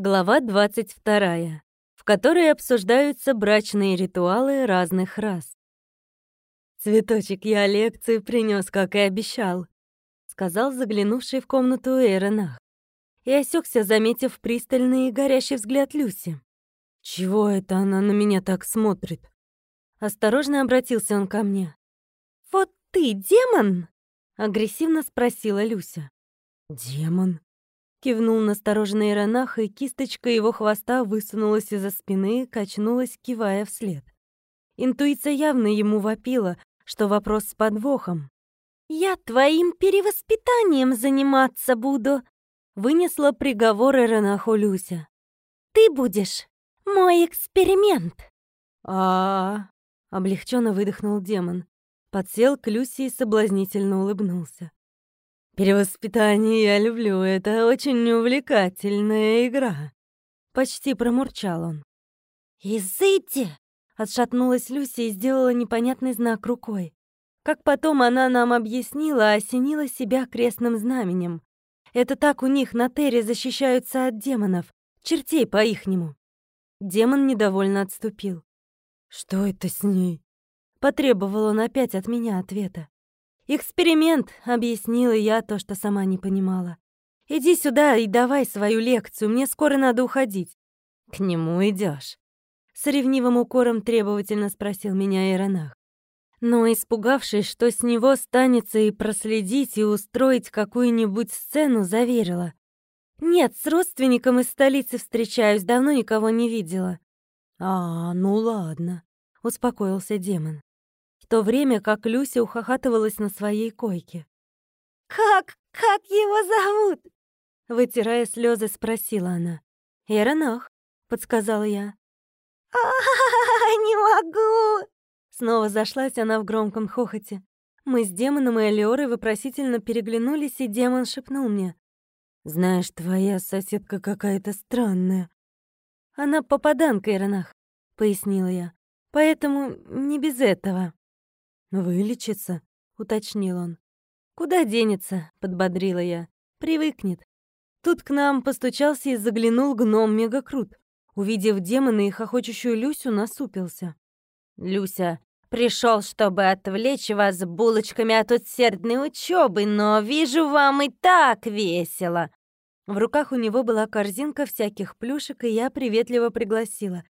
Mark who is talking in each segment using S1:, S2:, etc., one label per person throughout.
S1: Глава 22, в которой обсуждаются брачные ритуалы разных рас. «Цветочек я лекцию принес, как и обещал», — сказал заглянувший в комнату Эйронах. И осекся, заметив пристальный и горящий взгляд Люси. «Чего это она на меня так смотрит?» Осторожно обратился он ко мне.
S2: «Вот ты демон?»
S1: — агрессивно спросила Люся.
S2: «Демон?»
S1: Кивнул настороженный Ранах, и кисточка его хвоста высунулась из-за спины, качнулась, кивая вслед. Интуиция явно ему вопила, что вопрос с подвохом.
S2: «Я твоим перевоспитанием заниматься буду», — вынесла приговор Эронаху Люся. «Ты будешь мой эксперимент».
S1: А, облегченно выдохнул демон. Подсел к Люси и соблазнительно улыбнулся. «Перевоспитание я люблю, это очень увлекательная игра», — почти промурчал он.
S2: «Изыди!» — отшатнулась Люся и сделала непонятный знак рукой.
S1: Как потом она нам объяснила, осенила себя крестным знаменем. Это так у них на Терре защищаются от демонов, чертей по-ихнему. Демон недовольно отступил. «Что это с ней?» Потребовал он опять от меня ответа. «Эксперимент», — объяснила я то, что сама не понимала. «Иди сюда и давай свою лекцию, мне скоро надо уходить». «К нему идешь? С ревнивым укором требовательно спросил меня Иронах. Но, испугавшись, что с него станется и проследить, и устроить какую-нибудь сцену, заверила. «Нет, с родственником из столицы встречаюсь, давно никого не видела». «А, ну ладно», — успокоился демон то время как Люся ухахатывалась на своей койке.
S2: «Как? Как его зовут?»
S1: Вытирая слезы, спросила она. «Эронах», — подсказала я.
S2: а, не могу!»
S1: Снова зашлась она в громком хохоте. Мы с демоном и Алиорой вопросительно переглянулись, и демон шепнул мне. «Знаешь, твоя соседка какая-то странная». «Она попаданка, Иронах», — пояснила я. «Поэтому не без этого». «Вылечится», — уточнил он. «Куда денется?» — подбодрила я. «Привыкнет». Тут к нам постучался и заглянул гном Мегакрут. Увидев демона и хохочущую Люсю, насупился.
S3: «Люся, пришел, чтобы отвлечь вас булочками от усердной учебы, но вижу, вам и так весело».
S1: В руках у него была корзинка всяких плюшек, и я приветливо пригласила.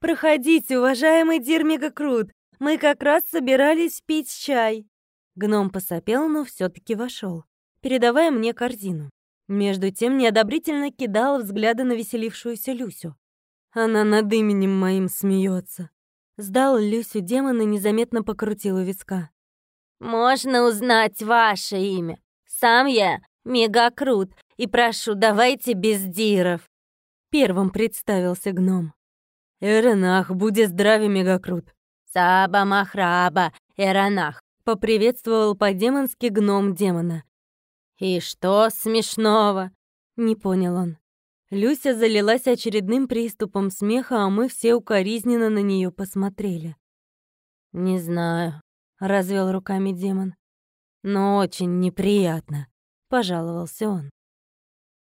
S1: «Проходите, уважаемый Дир Мегакрут! Мы как раз собирались пить чай». Гном посопел, но все таки вошел, передавая мне корзину. Между тем неодобрительно кидал взгляды на веселившуюся Люсю. Она над именем моим смеется. Сдал Люсю демон и незаметно покрутил у виска.
S3: «Можно узнать ваше имя? Сам я Мегакрут, и прошу, давайте без диров».
S1: Первым представился гном. «Эренах, будет здравия, Мегакрут.
S3: «Саба Махраба, Эранах», —
S1: поприветствовал по-демонски гном демона.
S3: «И что смешного?»
S1: — не понял он. Люся залилась очередным приступом смеха, а мы все укоризненно на нее посмотрели.
S3: «Не знаю», — развел руками демон.
S1: «Но очень неприятно», — пожаловался он.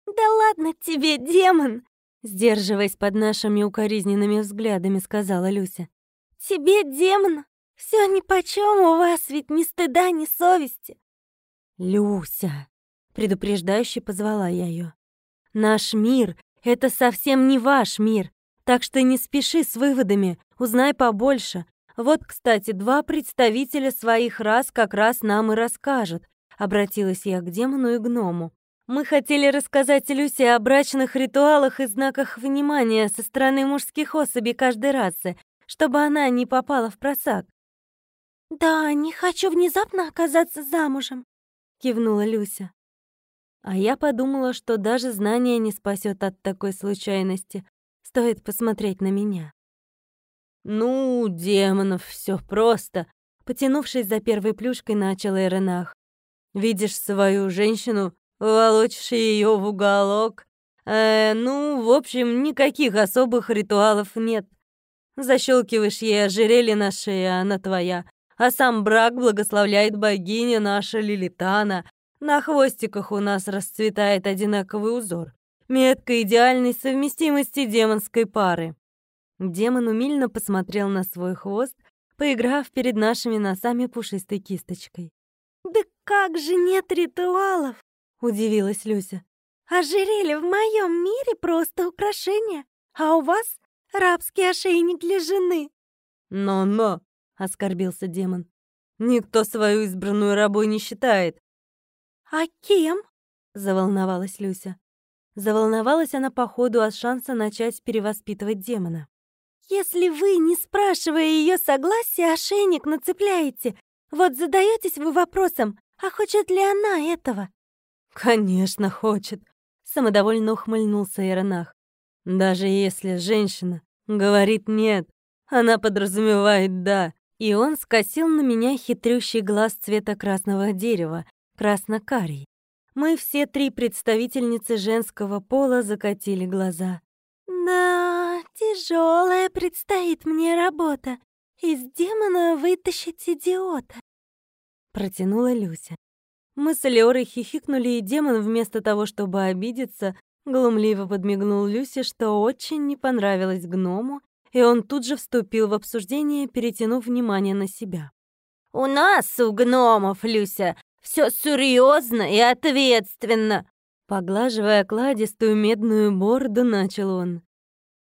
S2: «Да ладно тебе, демон!»
S1: Сдерживаясь под нашими укоризненными взглядами, сказала Люся.
S2: Тебе, демон, все нипочем, у вас ведь ни стыда, ни совести.
S1: Люся, предупреждающе позвала я ее. Наш мир — это совсем не ваш мир, так что не спеши с выводами, узнай побольше. Вот, кстати, два представителя своих рас как раз нам и расскажут. Обратилась я к демону и гному. Мы хотели рассказать Люсе о брачных ритуалах и знаках внимания со стороны мужских особей каждой расы, чтобы она не попала в просак.
S2: «Да, не хочу внезапно оказаться замужем», — кивнула Люся.
S1: А я подумала, что даже знание не спасет от такой случайности. Стоит посмотреть на меня. «Ну, демонов, все просто», — потянувшись за первой плюшкой, начал Эренах. «Видишь свою женщину, волочишь ее в уголок. Э, ну, в общем, никаких особых ритуалов нет. Защелкиваешь ей ожерелье на шее, она твоя. А сам брак благословляет богиня наша Лилитана. На хвостиках у нас расцветает одинаковый узор. Метка идеальной совместимости демонской пары. Демон умильно посмотрел на свой хвост, поиграв перед нашими носами пушистой кисточкой.
S2: «Да как же нет ритуалов?» — удивилась Люся. «Ожерелье в моем мире просто украшение, а у вас рабский ошейник для жены».
S1: «Но-но!» — оскорбился демон. «Никто свою избранную рабой не считает».
S2: «А кем?»
S1: — заволновалась Люся. Заволновалась она по ходу от шанса начать перевоспитывать демона.
S2: Если вы, не спрашивая ее согласия, ошейник нацепляете, вот задаетесь вы вопросом, а хочет ли она этого?
S1: Конечно, хочет, самодовольно ухмыльнулся Иронах. Даже если женщина говорит нет, она подразумевает да. И он скосил на меня хитрющий глаз цвета красного дерева, красно-карий. Мы все три представительницы женского пола закатили глаза.
S2: «Да, тяжелая предстоит мне работа. Из демона вытащить идиота», —
S1: протянула Люся. Мы с Леорой хихикнули, и демон, вместо того, чтобы обидеться, глумливо подмигнул Люсе, что очень не понравилось гному, и он тут же вступил в обсуждение, перетянув внимание на себя.
S3: «У нас, у гномов, Люся, все серьезно и ответственно!»
S1: Поглаживая кладистую медную борду, начал он.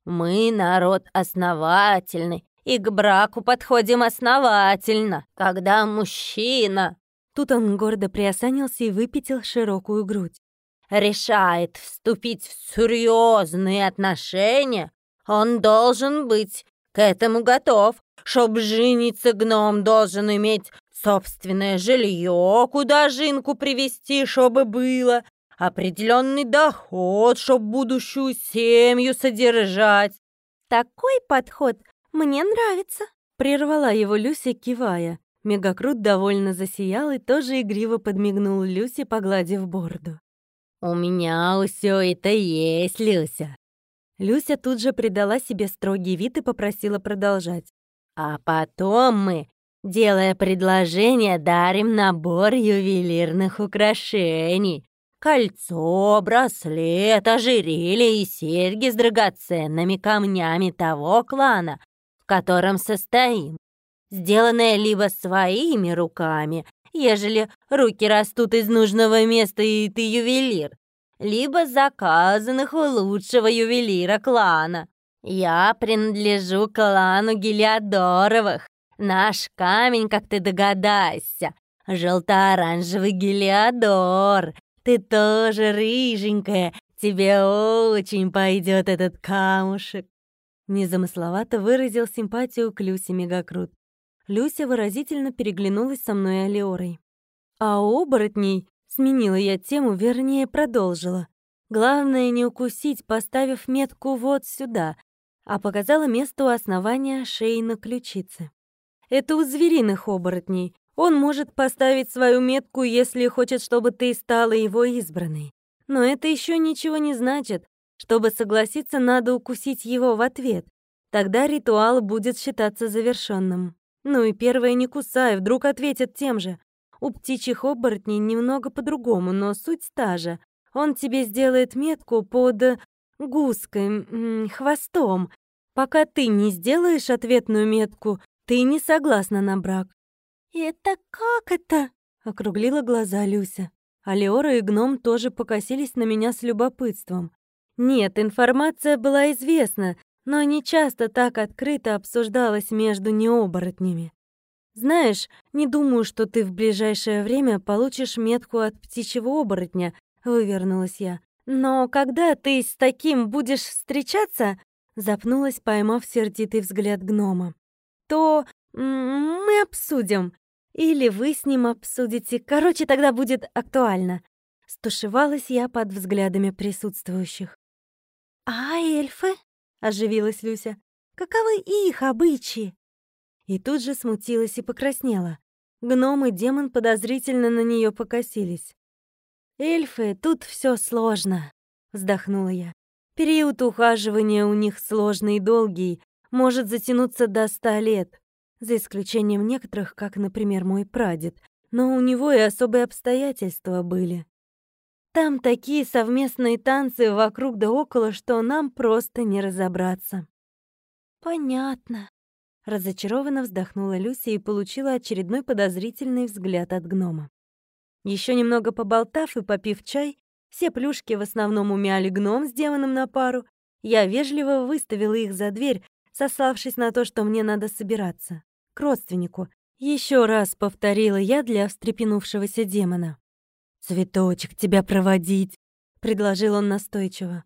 S3: «Мы народ основательный, и к браку подходим основательно, когда мужчина...»
S1: Тут он гордо приосанился и выпятил широкую грудь.
S3: «Решает вступить в серьезные отношения, он должен быть к этому готов. Чтоб жениться гном должен иметь собственное жилье, куда жинку привезти, чтобы было, определенный доход, чтоб будущую семью содержать.
S2: Такой подход мне нравится,
S1: прервала его Люся, кивая. Мегакрут довольно засиял и тоже игриво подмигнул Люсе, погладив бороду.
S3: «У меня все это есть, Люся».
S1: Люся тут же придала себе строгий вид и попросила продолжать.
S3: «А потом мы Делая предложение, дарим набор ювелирных украшений. Кольцо, браслет, ожерелье и серьги с драгоценными камнями того клана, в котором состоим. Сделанное либо своими руками, ежели руки растут из нужного места и ты ювелир, либо заказанных у лучшего ювелира клана. Я принадлежу клану Гелиодоровых, Наш камень, как ты догадайся, желто-оранжевый гелиодор. Ты тоже рыженькая, тебе очень пойдет этот камушек.
S1: Незамысловато выразил симпатию к Люсе Мегакрут. Люся выразительно переглянулась со мной Алиорой. А оборотней сменила я тему, вернее, продолжила. Главное не укусить, поставив метку вот сюда, а показала место у основания шеи на ключице. Это у звериных оборотней. Он может поставить свою метку, если хочет, чтобы ты стала его избранной. Но это еще ничего не значит. Чтобы согласиться, надо укусить его в ответ. Тогда ритуал будет считаться завершенным. Ну и первое не кусай, вдруг ответят тем же. У птичьих оборотней немного по-другому, но суть та же. Он тебе сделает метку под гуской, хвостом. Пока ты не сделаешь ответную метку, ты не согласна на брак».
S2: «Это как это?»
S1: — округлила глаза Люся. А Леора и гном тоже покосились на меня с любопытством. Нет, информация была известна, но не часто так открыто обсуждалась между необоротнями. «Знаешь, не думаю, что ты в ближайшее время получишь метку от птичьего оборотня», — вывернулась я. «Но когда ты с таким будешь встречаться...» Запнулась, поймав сердитый взгляд гнома то мы обсудим. Или вы с ним обсудите. Короче, тогда будет актуально. Стушевалась я под взглядами присутствующих.
S2: «А эльфы?» — оживилась Люся. «Каковы их обычаи?»
S1: И тут же смутилась и покраснела. Гном и демон подозрительно на нее покосились. «Эльфы, тут все сложно», — вздохнула я. «Период ухаживания у них сложный и долгий, может затянуться до ста лет, за исключением некоторых, как, например, мой прадед, но у него и особые обстоятельства были. Там такие совместные танцы вокруг да около, что нам просто не разобраться.
S2: Понятно.
S1: Разочарованно вздохнула Люся и получила очередной подозрительный взгляд от гнома. Еще немного поболтав и попив чай, все плюшки в основном умяли гном с демоном на пару, я вежливо выставила их за дверь, сославшись на то, что мне надо собираться. К родственнику. Еще раз повторила я для встрепенувшегося демона. «Цветочек, тебя проводить!» — предложил он настойчиво.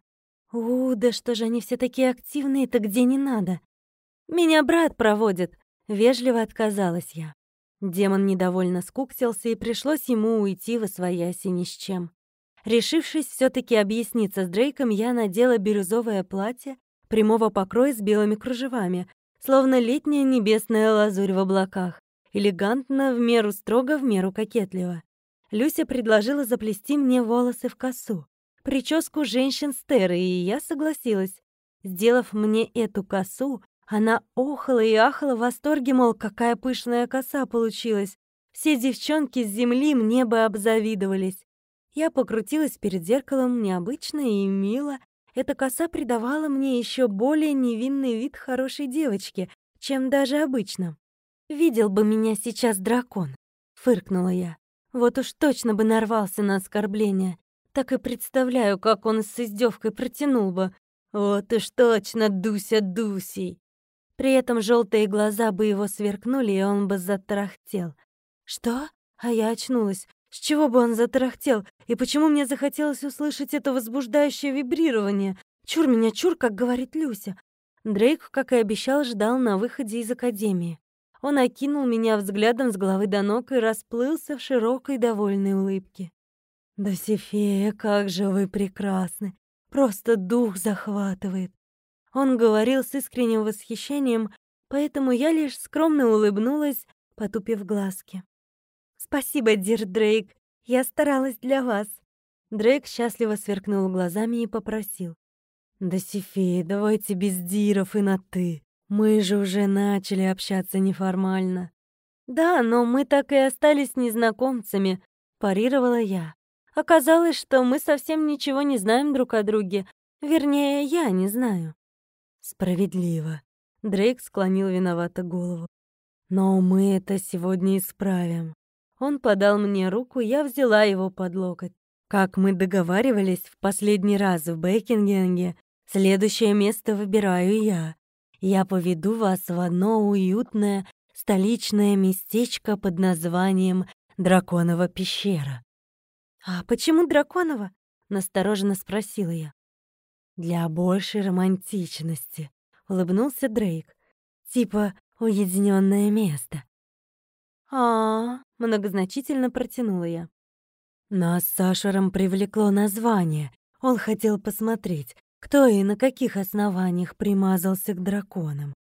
S1: «У, да что же они все такие активные-то, где не надо?» «Меня брат проводит», — вежливо отказалась я. Демон недовольно скуктился, и пришлось ему уйти во свояси ни с чем. Решившись все таки объясниться с Дрейком, я надела бирюзовое платье прямого покроя с белыми кружевами, словно летняя небесная лазурь в облаках, элегантно, в меру строго, в меру кокетливо. Люся предложила заплести мне волосы в косу, прическу женщин Стеры, и я согласилась. Сделав мне эту косу, она охала и ахала в восторге, мол, какая пышная коса получилась. Все девчонки с земли мне бы обзавидовались. Я покрутилась перед зеркалом необычно и мило. Эта коса придавала мне еще более невинный вид хорошей девочки, чем даже обычно. «Видел бы меня сейчас дракон», — фыркнула я. «Вот уж точно бы нарвался на оскорбление. Так и представляю, как он с издевкой протянул бы. Вот уж точно Дуся Дусей!» При этом желтые глаза бы его сверкнули, и он бы затарахтел. «Что?» А я очнулась. С чего бы он затарахтел? И почему мне захотелось услышать это возбуждающее вибрирование? Чур меня, чур, как говорит Люся. Дрейк, как и обещал, ждал на выходе из академии. Он окинул меня взглядом с головы до ног и расплылся в широкой довольной улыбке. «Досифея, как же вы прекрасны! Просто дух захватывает!» Он говорил с искренним восхищением, поэтому я лишь скромно улыбнулась, потупив глазки. «Спасибо, Дир Дрейк, я старалась для вас». Дрейк счастливо сверкнул глазами и попросил. «Досифея, давайте без диров и на «ты». Мы же уже начали общаться неформально». «Да, но мы так и остались незнакомцами», — парировала я. «Оказалось, что мы совсем ничего не знаем друг о друге. Вернее, я не знаю». «Справедливо», — Дрейк склонил виновато голову. «Но мы это сегодня исправим». Он подал мне руку, я взяла его под локоть. Как мы договаривались в последний раз в Бекингенге, следующее место выбираю я. Я поведу вас в одно уютное столичное местечко под названием Драконова пещера. «А почему Драконова?» — настороженно спросила я. «Для большей романтичности», — улыбнулся Дрейк. «Типа уединенное место». А, -а, -а многозначительно протянула я. Нас с Сашером привлекло название. Он хотел посмотреть, кто и на каких основаниях примазался к драконам.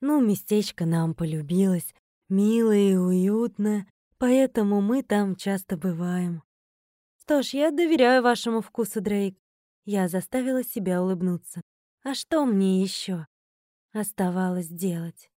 S1: Ну, местечко нам полюбилось, милое и уютное, поэтому мы там часто бываем. Что ж, я доверяю вашему вкусу, Дрейк. Я заставила себя улыбнуться. А что мне еще оставалось делать?